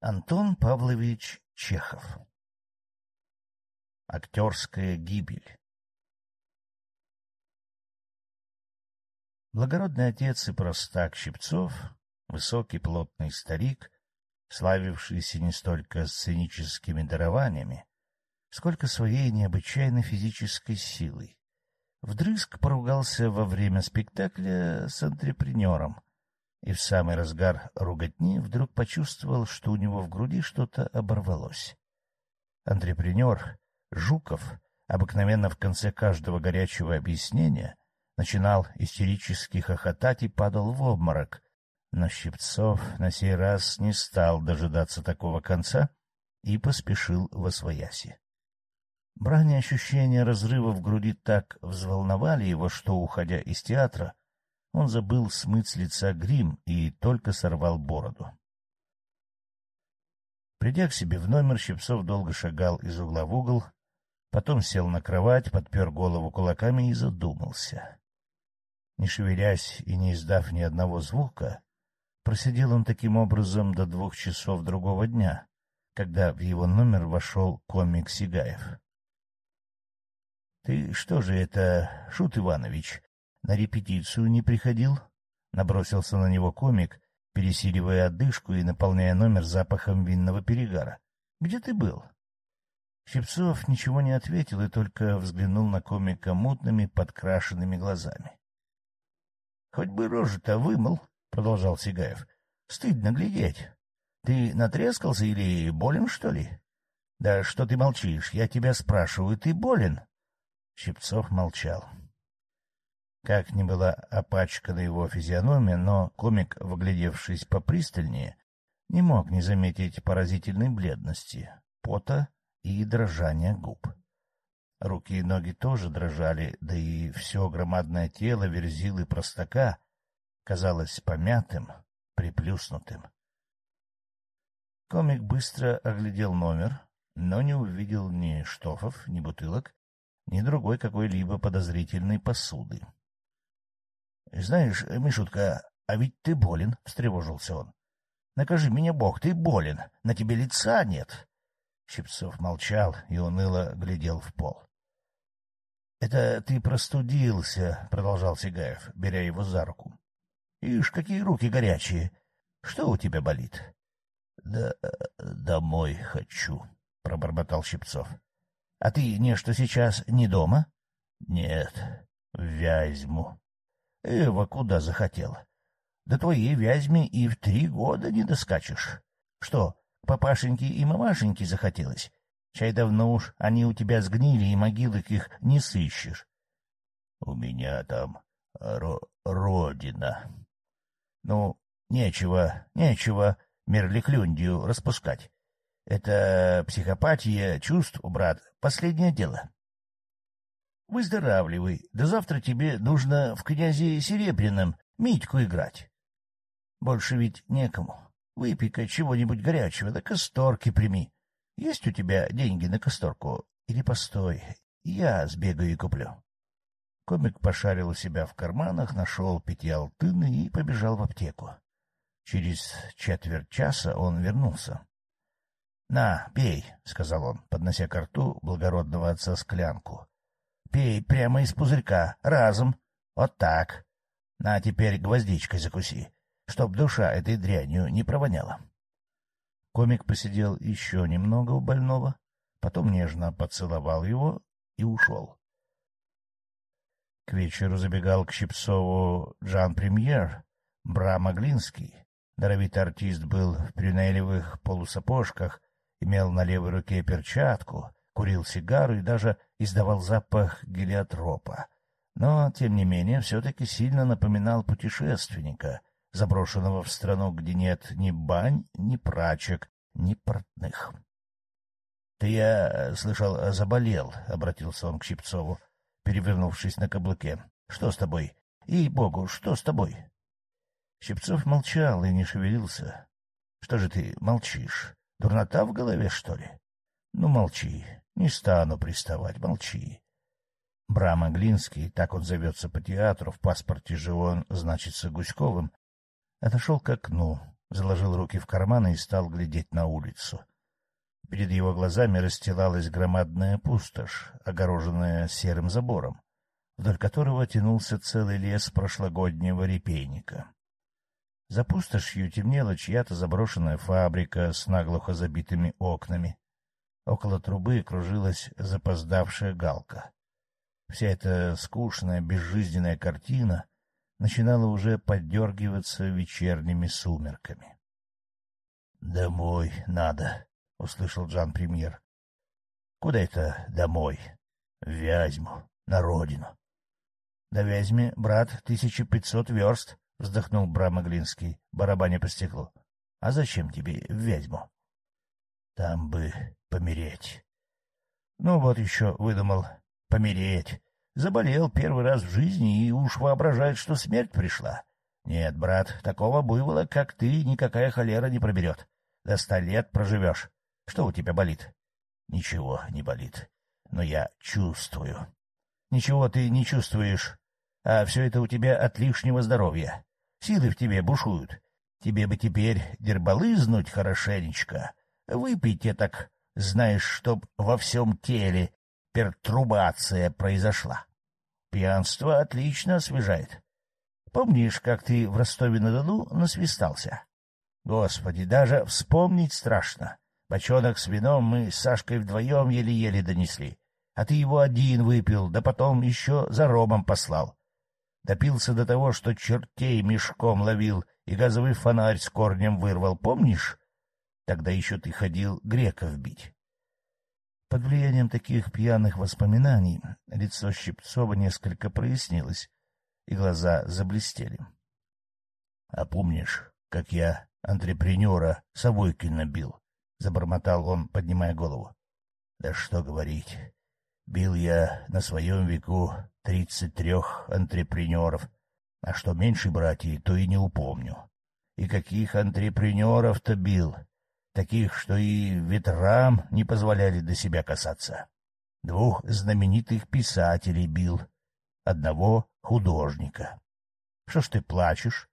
Антон Павлович Чехов. Актерская гибель. Благородный отец и простак Щипцов, высокий плотный старик, славившийся не столько сценическими дарованиями, сколько своей необычайной физической силой, вдрызг поругался во время спектакля с антрепренером и в самый разгар руготни вдруг почувствовал, что у него в груди что-то оборвалось. Антрепренер, Жуков, обыкновенно в конце каждого горячего объяснения начинал истерически хохотать и падал в обморок, но Щипцов на сей раз не стал дожидаться такого конца и поспешил во свояси. Брань и ощущения разрыва в груди так взволновали его, что, уходя из театра, он забыл смыть с лица грим и только сорвал бороду. Придя к себе в номер, Щипцов долго шагал из угла в угол, потом сел на кровать, подпер голову кулаками и задумался. Не шевелясь и не издав ни одного звука, просидел он таким образом до двух часов другого дня, когда в его номер вошел комик Сигаев. — Ты что же это, Шут Иванович, на репетицию не приходил? Набросился на него комик, пересиливая отдышку и наполняя номер запахом винного перегара. — Где ты был? Щипцов ничего не ответил и только взглянул на комика мутными, подкрашенными глазами. — Хоть бы рожу-то вымыл, — продолжал Сигаев. — Стыдно глядеть. Ты натрескался или болен, что ли? — Да что ты молчишь? Я тебя спрашиваю, ты болен? Щипцов молчал. Как ни была опачкана его физиономия, но комик, выглядевшись попристальнее, не мог не заметить поразительной бледности, пота и дрожания губ. Руки и ноги тоже дрожали, да и все громадное тело верзилы простака казалось помятым, приплюснутым. Комик быстро оглядел номер, но не увидел ни штофов, ни бутылок, ни другой какой-либо подозрительной посуды. — Знаешь, Мишутка, а ведь ты болен, — встревожился он. — Накажи меня, Бог, ты болен, на тебе лица нет. Щипцов молчал и уныло глядел в пол. — Это ты простудился, — продолжал Сигаев, беря его за руку. — Ишь, какие руки горячие! Что у тебя болит? — Да домой хочу, — пробормотал Щипцов. — А ты не что сейчас не дома? — Нет, в Вязьму. — Эва куда захотела? Да твоей Вязьме и в три года не доскачешь. Что, к папашеньке и мамашеньке захотелось? Чай давно уж они у тебя сгнили, и могилок их не сыщешь. — У меня там ро родина. — Ну, нечего, нечего мерлеклюндию распускать. Это психопатия чувств, брат, последнее дело. Выздоравливай, да завтра тебе нужно в князе Серебряном Митьку играть. Больше ведь некому. Выпей-ка чего-нибудь горячего, да касторки прими. Есть у тебя деньги на касторку? Или постой, я сбегаю и куплю. Комик пошарил у себя в карманах, нашел пятиалтыны и побежал в аптеку. Через четверть часа он вернулся. — На, пей, — сказал он, поднося к рту благородного отца склянку. — Пей прямо из пузырька, разом. Вот так. На, теперь гвоздичкой закуси, чтоб душа этой дрянью не провоняла. Комик посидел еще немного у больного, потом нежно поцеловал его и ушел. К вечеру забегал к Щипцову Джан-премьер, Бра Маглинский. Даровитый артист был в прюнелевых полусапожках имел на левой руке перчатку, курил сигару и даже издавал запах гелиотропа. Но, тем не менее, все-таки сильно напоминал путешественника, заброшенного в страну, где нет ни бань, ни прачек, ни портных. — Ты, я слышал, заболел, — обратился он к Щипцову, перевернувшись на каблуке. — Что с тобой? И богу, что с тобой? Щипцов молчал и не шевелился. — Что же ты молчишь? Дурнота в голове, что ли? Ну, молчи, не стану приставать, молчи. Брама Глинский, так он зовется по театру, в паспорте же он значится Гуськовым, отошел к окну, заложил руки в карманы и стал глядеть на улицу. Перед его глазами расстилалась громадная пустошь, огороженная серым забором, вдоль которого тянулся целый лес прошлогоднего репейника. За пустошью темнела чья-то заброшенная фабрика с наглухо забитыми окнами. Около трубы кружилась запоздавшая галка. Вся эта скучная, безжизненная картина начинала уже поддергиваться вечерними сумерками. — Домой надо, — услышал Джан-премьер. — Куда это домой? — В Вязьму, на родину. — До Вязьме, брат, тысяча пятьсот верст, — вздохнул Брамоглинский, барабаня по стеклу. — А зачем тебе в Вязьму? — Там бы помереть. — Ну вот еще выдумал помереть. Заболел первый раз в жизни и уж воображает, что смерть пришла. Нет, брат, такого буйвола, как ты, никакая холера не проберет. До ста лет проживешь. Что у тебя болит? Ничего не болит, но я чувствую. Ничего ты не чувствуешь, а все это у тебя от лишнего здоровья. Силы в тебе бушуют. Тебе бы теперь дербалызнуть хорошенечко. Выпейте так, знаешь, чтоб во всем теле пертурбация произошла. Пьянство отлично освежает. Помнишь, как ты в Ростове-на-Дону насвистался? Господи, даже вспомнить страшно. Бочонок с вином мы с Сашкой вдвоем еле-еле донесли. А ты его один выпил, да потом еще за ромом послал. Допился до того, что чертей мешком ловил и газовый фонарь с корнем вырвал, помнишь? Тогда еще ты ходил греков бить. Под влиянием таких пьяных воспоминаний лицо Щипцова несколько прояснилось, и глаза заблестели. — А помнишь, как я антрепренера Савойкина бил? — забормотал он, поднимая голову. — Да что говорить. Бил я на своем веку тридцать трех антрепренеров, а что меньше братьев, то и не упомню. И каких антрепренеров-то бил, таких, что и ветрам не позволяли до себя касаться. Двух знаменитых писателей бил, одного художника. Что ж ты плачешь?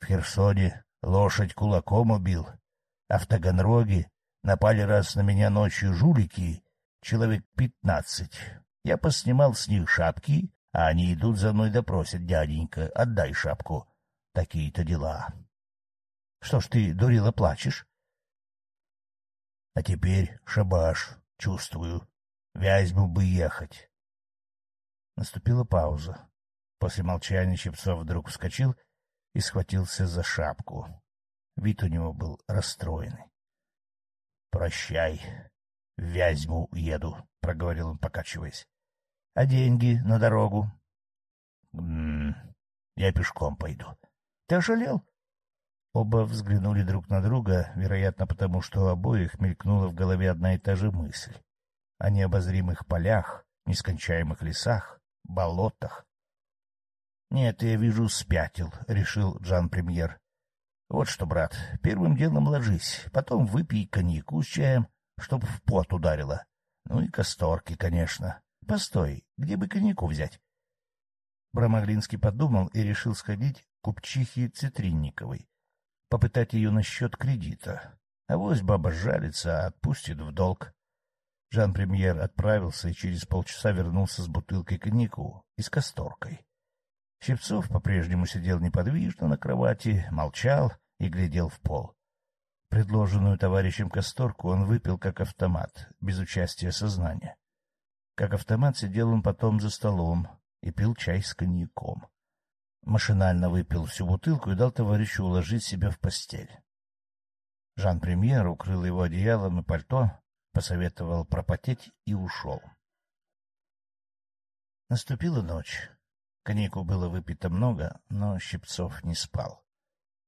В Херсоне лошадь кулаком убил, а в Таганроге напали раз на меня ночью жулики, человек пятнадцать. Я поснимал с них шапки, а они идут за мной допросят, дяденька, отдай шапку. Такие-то дела. Что ж ты, дурила, плачешь? А теперь шабаш, чувствую. Вязьму бы ехать. Наступила пауза. После молчания Щипцов вдруг вскочил и схватился за шапку. Вид у него был расстроенный. — Прощай, Вязьму еду, — проговорил он, покачиваясь. — А деньги на дорогу? — Я пешком пойду. — Ты ожалел? Оба взглянули друг на друга, вероятно, потому что у обоих мелькнула в голове одна и та же мысль. О необозримых полях, нескончаемых лесах, болотах. — Нет, я вижу, спятил, — решил Джан-премьер. — Вот что, брат, первым делом ложись, потом выпей коньяку с чаем, чтоб в пот ударило. Ну и касторки, конечно. Постой, где бы коньяку взять? Брамоглинский подумал и решил сходить к купчихе Цитринниковой, попытать ее насчет кредита. А вось баба жалится, а отпустит в долг. Жан-премьер отправился и через полчаса вернулся с бутылкой коньяку и с касторкой. Щипцов по-прежнему сидел неподвижно на кровати, молчал и глядел в пол. Предложенную товарищем касторку он выпил как автомат, без участия сознания. Как автомат сидел он потом за столом и пил чай с коньяком. Машинально выпил всю бутылку и дал товарищу уложить себя в постель. Жан-премьер укрыл его одеялом и пальто, посоветовал пропотеть и ушел. Наступила ночь. Коньяку было выпито много, но Щипцов не спал.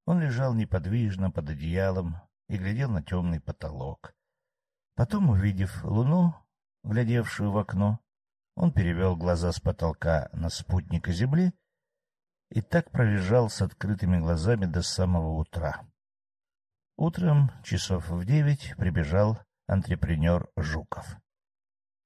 Он лежал неподвижно под одеялом и глядел на темный потолок. Потом, увидев луну, глядевшую в окно, он перевел глаза с потолка на спутника Земли и так пролежал с открытыми глазами до самого утра. Утром, часов в девять, прибежал антрепренер Жуков.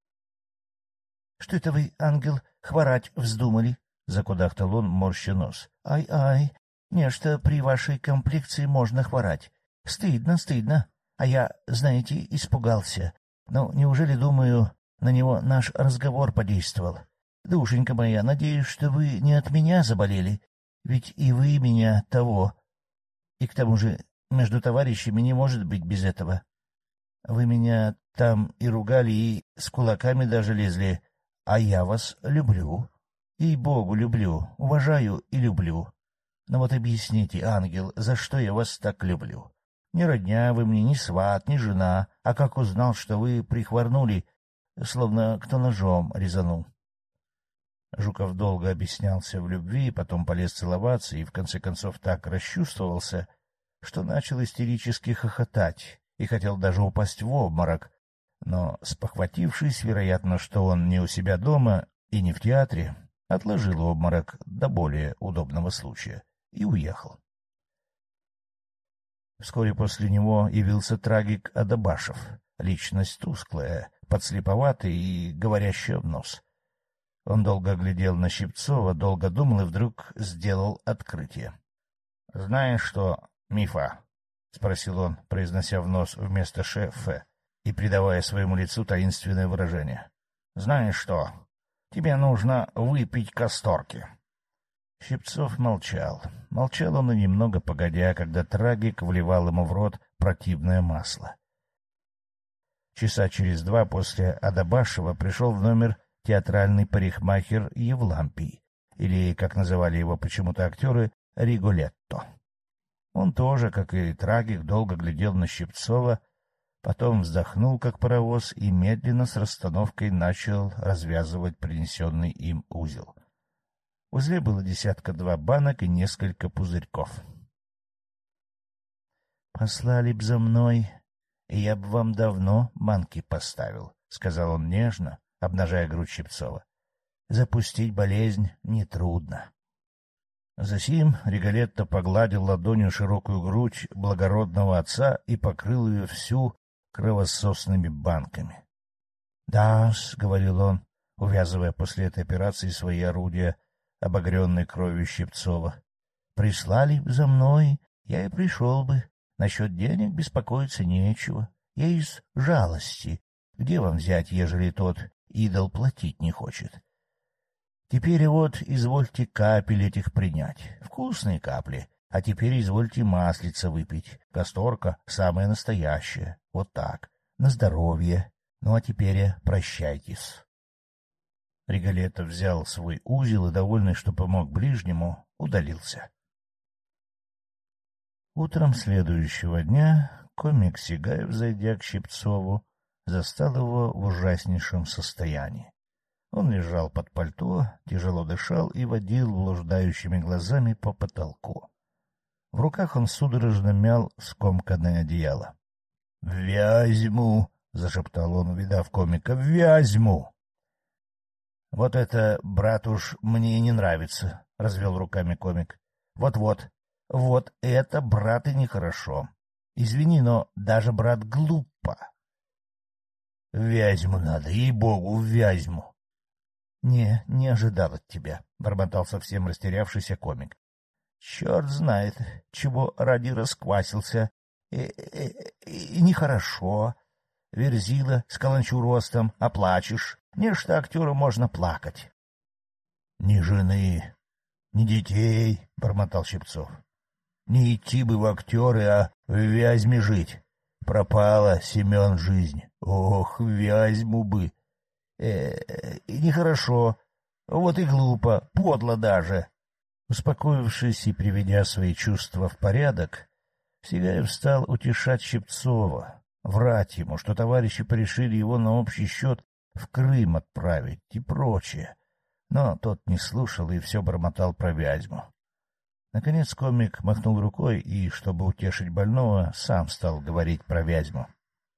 — Что это вы, ангел, хворать вздумали? — закудахтал он, морща нос. — Ай-ай, Нечто при вашей комплекции можно хворать. Стыдно, стыдно. А я, знаете, испугался. Ну, неужели, думаю, на него наш разговор подействовал? Душенька моя, надеюсь, что вы не от меня заболели, ведь и вы меня того. И к тому же между товарищами не может быть без этого. Вы меня там и ругали, и с кулаками даже лезли, а я вас люблю. И Богу люблю, уважаю и люблю. Но вот объясните, ангел, за что я вас так люблю? Ни родня вы мне, ни сват, ни жена, а как узнал, что вы прихворнули, словно кто ножом резанул. Жуков долго объяснялся в любви, потом полез целоваться и в конце концов так расчувствовался, что начал истерически хохотать и хотел даже упасть в обморок, но, спохватившись, вероятно, что он не у себя дома и не в театре, отложил обморок до более удобного случая и уехал. Вскоре после него явился трагик Адабашев, личность тусклая, подслеповатая и говорящая в нос. Он долго глядел на Щипцова, долго думал и вдруг сделал открытие. — Знаешь что, Мифа? — спросил он, произнося в нос вместо шефа и придавая своему лицу таинственное выражение. — Знаешь что? Тебе нужно выпить касторки. Щипцов молчал. Молчал он и немного погодя, когда трагик вливал ему в рот противное масло. Часа через два после Адабашева пришел в номер театральный парикмахер Евлампий, или, как называли его почему-то актеры, Риголетто. Он тоже, как и трагик, долго глядел на Щипцова, потом вздохнул, как паровоз, и медленно с расстановкой начал развязывать принесенный им узел. В узле было десятка-два банок и несколько пузырьков. — Послали б за мной, и я б вам давно банки поставил, — сказал он нежно, обнажая грудь Щипцова. — Запустить болезнь нетрудно. Засим Регалетто погладил ладонью широкую грудь благородного отца и покрыл ее всю кровососными банками. — Да-с, — говорил он, увязывая после этой операции свои орудия, обогренной кровью Щипцова. — Прислали за мной, я и пришел бы. Насчет денег беспокоиться нечего. Я из жалости. Где вам взять, ежели тот идол платить не хочет? Теперь вот извольте капель этих принять. Вкусные капли. А теперь извольте маслица выпить. Касторка самая настоящая. Вот так. На здоровье. Ну а теперь прощайтесь. Регалета взял свой узел и, довольный, что помог ближнему, удалился. Утром следующего дня комик Сигаев, зайдя к Щипцову, застал его в ужаснейшем состоянии. Он лежал под пальто, тяжело дышал и водил блуждающими глазами по потолку. В руках он судорожно мял скомканное одеяло. — Вязьму! — зашептал он, увидав комика. — Вязьму! — Вот это, брат уж, мне не нравится, — развел руками комик. Вот — Вот-вот, вот это, брат, и нехорошо. Извини, но даже, брат, глупо. — Вязьму надо, ей-богу, Вязьму! — Не, не ожидал от тебя, — бормотал совсем растерявшийся комик. — Черт знает, чего ради расквасился. И, и, и нехорошо. Верзила с каланчу ростом, оплачешь. Нечто актеру можно плакать. — Ни жены, ни детей, — бормотал Щипцов. — Не идти бы в актеры, а в Вязьме жить. Пропала, Семен, жизнь. Ох, Вязьму бы. Э, -э нехорошо. Вот и глупо, подло даже. Успокоившись и приведя свои чувства в порядок, Сигаев стал утешать Щипцова, врать ему, что товарищи порешили его на общий счет в Крым отправить и прочее. Но тот не слушал и все бормотал про Вязьму. Наконец комик махнул рукой и, чтобы утешить больного, сам стал говорить про Вязьму.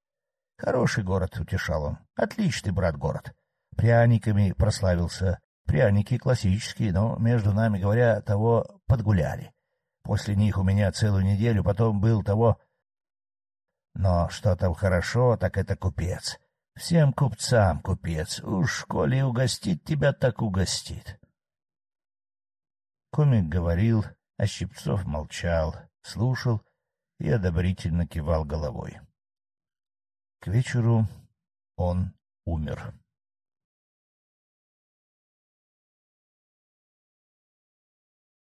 — Хороший город, — утешал он. — Отличный, брат, город. Пряниками прославился. Пряники классические, но, между нами говоря, того подгуляли. После них у меня целую неделю потом был того... Но что там хорошо, так это купец. Всем купцам купец. Уж коли угостит тебя, так угостит. Комик говорил, А Щипцов молчал, слушал и одобрительно кивал головой. К вечеру он умер.